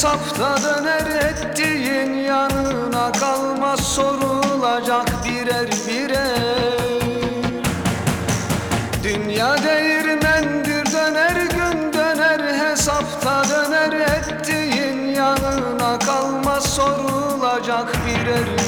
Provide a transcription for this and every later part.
hesapta döner ettiğin yanına kalmaz sorulacak birer birer. Dünya değirmendir döner gün döner hesapta döner ettiğin yanına kalmaz sorulacak birer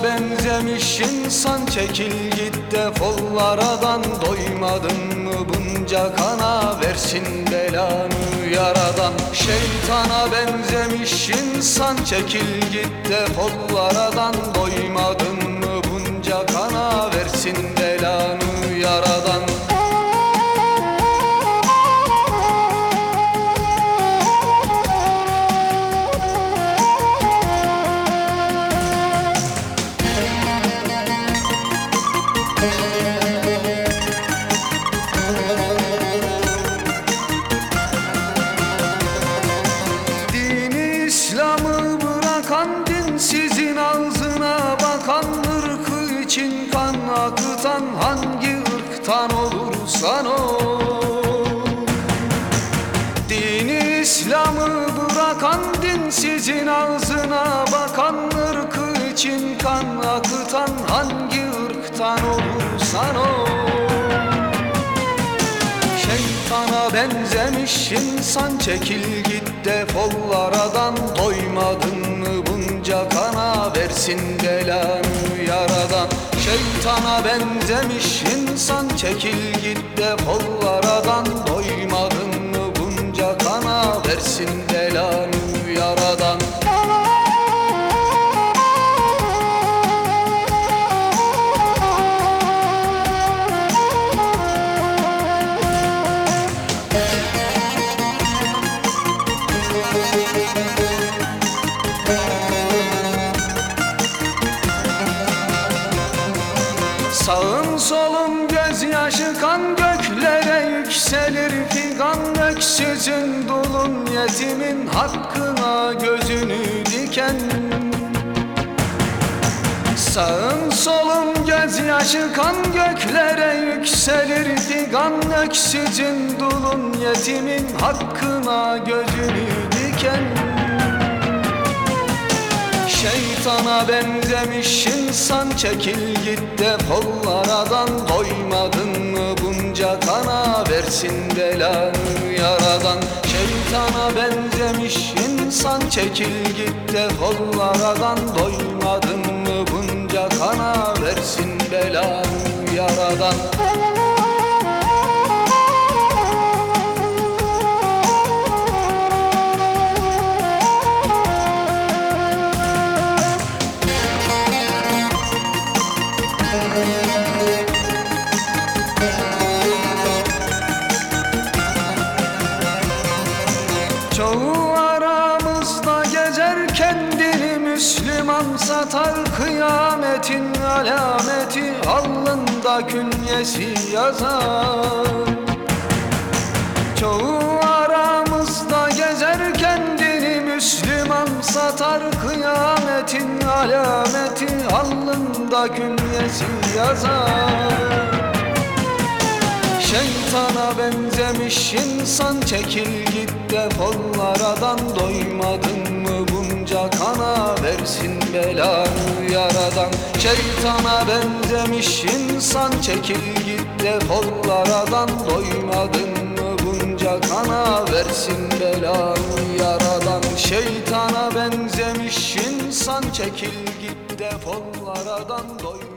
Şeytana benzemiş insan çekil git defollaradan Doymadın mı bunca kana? Versin belanı yaradan. Şeytana benzemiş insan çekil git defollaradan Doymadın mı bunca kana? Versin belanı akıtan hangi ırktan olursan ol. Dini İslam'ı bırakan dinsizin ağzına bakan ırkı için kan akıtan hangi ırktan olursan ol. Şeytana benzemiş insan çekil git defollaradan Doymadın mı bunca kana versin belanı Şeytana benzemiş insan çekil git defollaradan Doymadın mı bunca kana? Versin belanı yükselir figan Öksüzün dulun yetimin hakkına gözünü diken. Sağım solum gözyaşı kan göklere yükselir figan Öksüzün dulun yetimin hakkına gözünü diken. Şeytana benzemiş insan çekil git mı bunca kana versin belanı yaradan. Şeytana benzemiş insan çekil git defollaradan Doymadın mı bunca kana? Versin belanı yaradan Çoğu aramızda gezer kendini Müslüman satar kıyametin alameti Alnında künyesi yazar. Çoğu aramızda gezer kendini Müslüman satar kıyametin alameti Alnında künyesi yazar Şeytana benzemiş insan çekil git defollaradan Doymadın mı? Bunca kana versin belanı yaradan. Şeytana benzemiş insan çekil git defollaradan Doymadın mı? Bunca kana versin belanı yaradan. Şeytana benzemiş insan çekil git defollaradan Doymadın